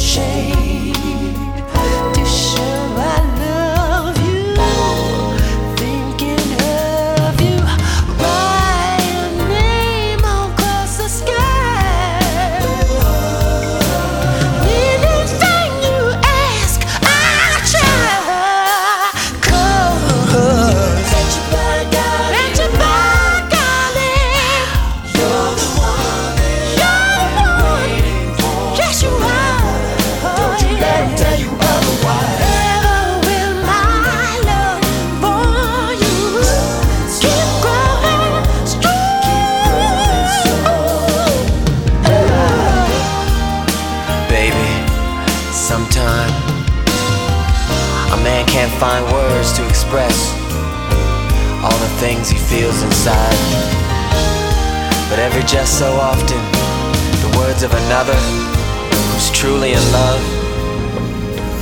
shame. Can't find words to express all the things he feels inside. But every just so often, the words of another who's truly in love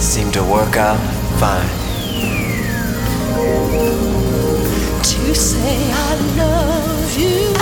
seem to work out fine. To say I love you,